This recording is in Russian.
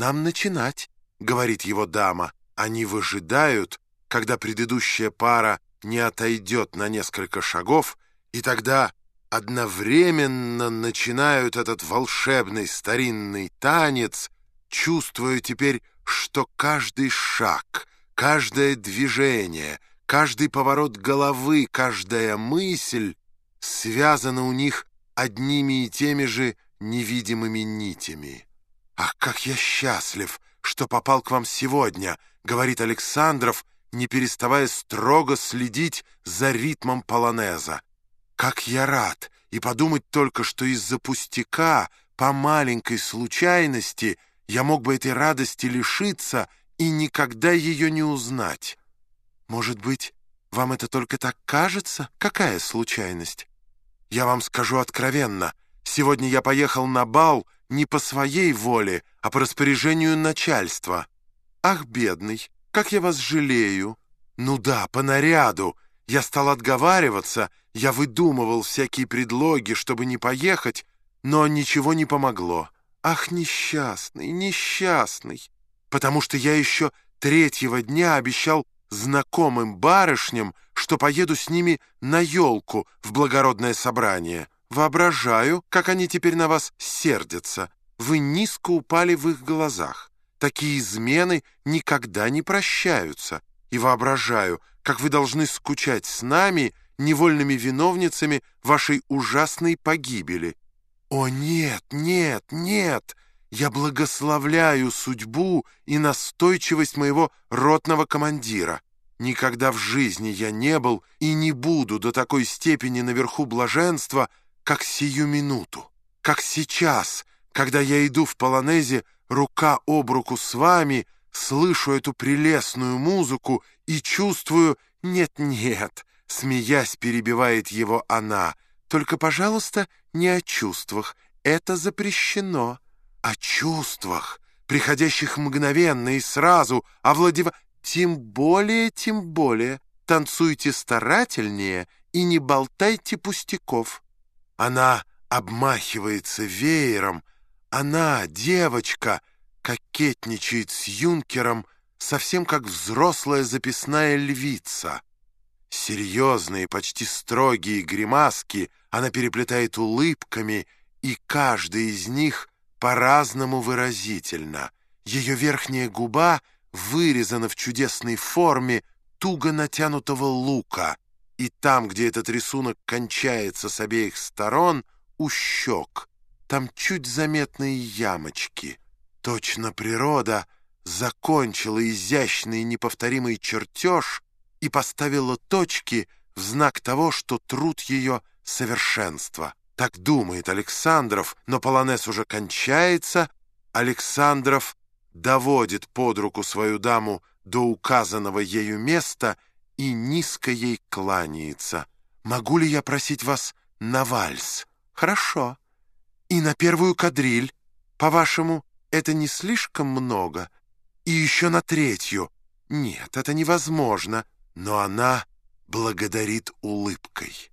«Нам начинать», — говорит его дама. Они выжидают, когда предыдущая пара не отойдет на несколько шагов, и тогда одновременно начинают этот волшебный старинный танец, чувствуя теперь, что каждый шаг, каждое движение, каждый поворот головы, каждая мысль связана у них одними и теми же невидимыми нитями. «Ах, как я счастлив, что попал к вам сегодня!» — говорит Александров, не переставая строго следить за ритмом полонеза. «Как я рад! И подумать только, что из-за пустяка, по маленькой случайности, я мог бы этой радости лишиться и никогда ее не узнать. Может быть, вам это только так кажется? Какая случайность? Я вам скажу откровенно. Сегодня я поехал на бал не по своей воле, а по распоряжению начальства. Ах, бедный, как я вас жалею. Ну да, по наряду. Я стал отговариваться, я выдумывал всякие предлоги, чтобы не поехать, но ничего не помогло. Ах, несчастный, несчастный. Потому что я еще третьего дня обещал знакомым барышням, что поеду с ними на елку в благородное собрание. Воображаю, как они теперь на вас сердятся. Вы низко упали в их глазах. Такие измены никогда не прощаются. И воображаю, как вы должны скучать с нами, невольными виновницами вашей ужасной погибели. О, нет, нет, нет! Я благословляю судьбу и настойчивость моего ротного командира. Никогда в жизни я не был и не буду до такой степени наверху блаженства, как сию минуту, как сейчас, когда я иду в полонезе рука об руку с вами, слышу эту прелестную музыку и чувствую «нет-нет», смеясь перебивает его она. «Только, пожалуйста, не о чувствах, это запрещено». «О чувствах, приходящих мгновенно и сразу, овладева...» «Тем более, тем более, танцуйте старательнее и не болтайте пустяков». Она обмахивается веером. Она, девочка, кокетничает с юнкером, совсем как взрослая записная львица. Серьезные, почти строгие гримаски она переплетает улыбками, и каждая из них по-разному выразительна. Ее верхняя губа вырезана в чудесной форме туго натянутого лука — и там, где этот рисунок кончается с обеих сторон, у щек, там чуть заметные ямочки. Точно природа закончила изящный неповторимый чертеж и поставила точки в знак того, что труд ее — совершенство. Так думает Александров, но полонез уже кончается. Александров доводит под руку свою даму до указанного ею места — и низко ей кланяется. «Могу ли я просить вас на вальс?» «Хорошо. И на первую кадриль. По-вашему, это не слишком много? И еще на третью. Нет, это невозможно. Но она благодарит улыбкой».